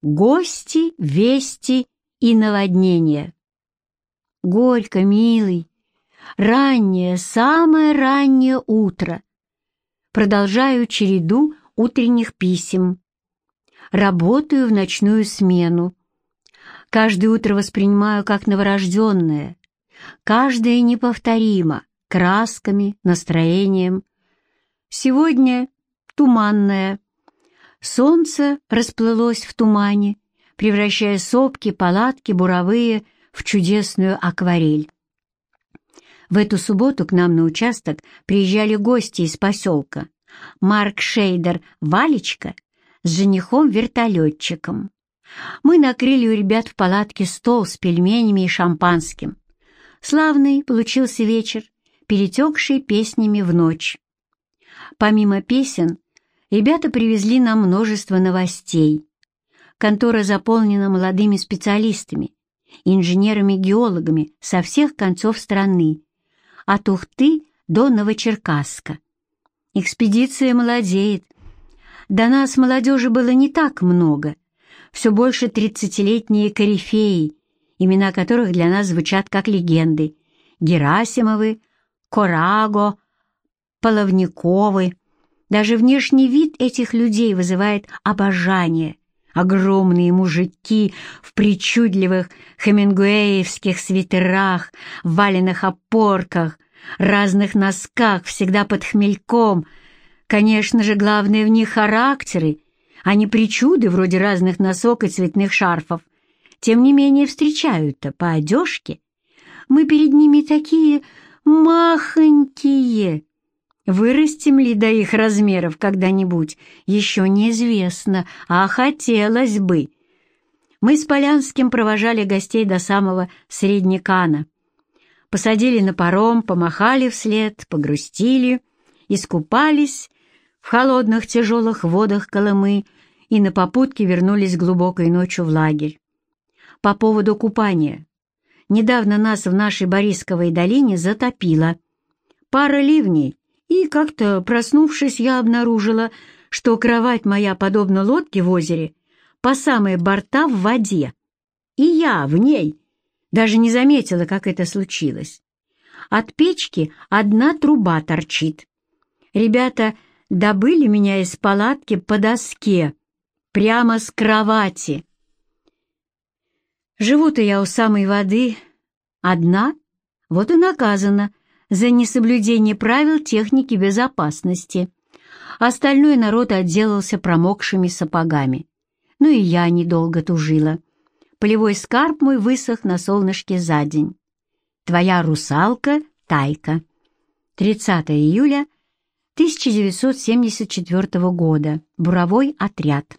Гости, вести и наводнения. Горько, милый, раннее, самое раннее утро. Продолжаю череду утренних писем. Работаю в ночную смену. Каждое утро воспринимаю как новорожденное. Каждое неповторимо, красками, настроением. Сегодня туманное. Солнце расплылось в тумане, превращая сопки, палатки, буровые в чудесную акварель. В эту субботу к нам на участок приезжали гости из поселка. Марк Шейдер Валечка с женихом-вертолетчиком. Мы накрыли у ребят в палатке стол с пельменями и шампанским. Славный получился вечер, перетекший песнями в ночь. Помимо песен, ребята привезли нам множество новостей. Контора заполнена молодыми специалистами, инженерами-геологами со всех концов страны, от Ухты до Новочеркасска. Экспедиция молодеет. До нас молодежи было не так много, все больше тридцатилетние корифеи, имена которых для нас звучат как легенды. Герасимовы, Кораго, Половниковы. Даже внешний вид этих людей вызывает обожание. Огромные мужики в причудливых хемингуэевских свитерах, валенных опорках, разных носках, всегда под хмельком. Конечно же, главное в них характеры, а не причуды вроде разных носок и цветных шарфов. Тем не менее встречают-то по одежке. Мы перед ними такие махонькие. Вырастем ли до их размеров когда-нибудь, еще неизвестно, а хотелось бы. Мы с Полянским провожали гостей до самого Среднекана. Посадили на паром, помахали вслед, погрустили, искупались в холодных тяжелых водах Колымы и на попутке вернулись глубокой ночью в лагерь. По поводу купания. Недавно нас в нашей Борисковой долине затопило. Пара ливней, и как-то, проснувшись, я обнаружила, что кровать моя, подобна лодке в озере, по самые борта в воде. И я в ней. Даже не заметила, как это случилось. От печки одна труба торчит. Ребята добыли меня из палатки по доске, прямо с кровати. Живу-то я у самой воды, одна, вот и наказана за несоблюдение правил техники безопасности. Остальной народ отделался промокшими сапогами. Ну и я недолго тужила. Полевой скарб мой высох на солнышке за день. Твоя русалка Тайка. 30 июля 1974 года. Буровой отряд.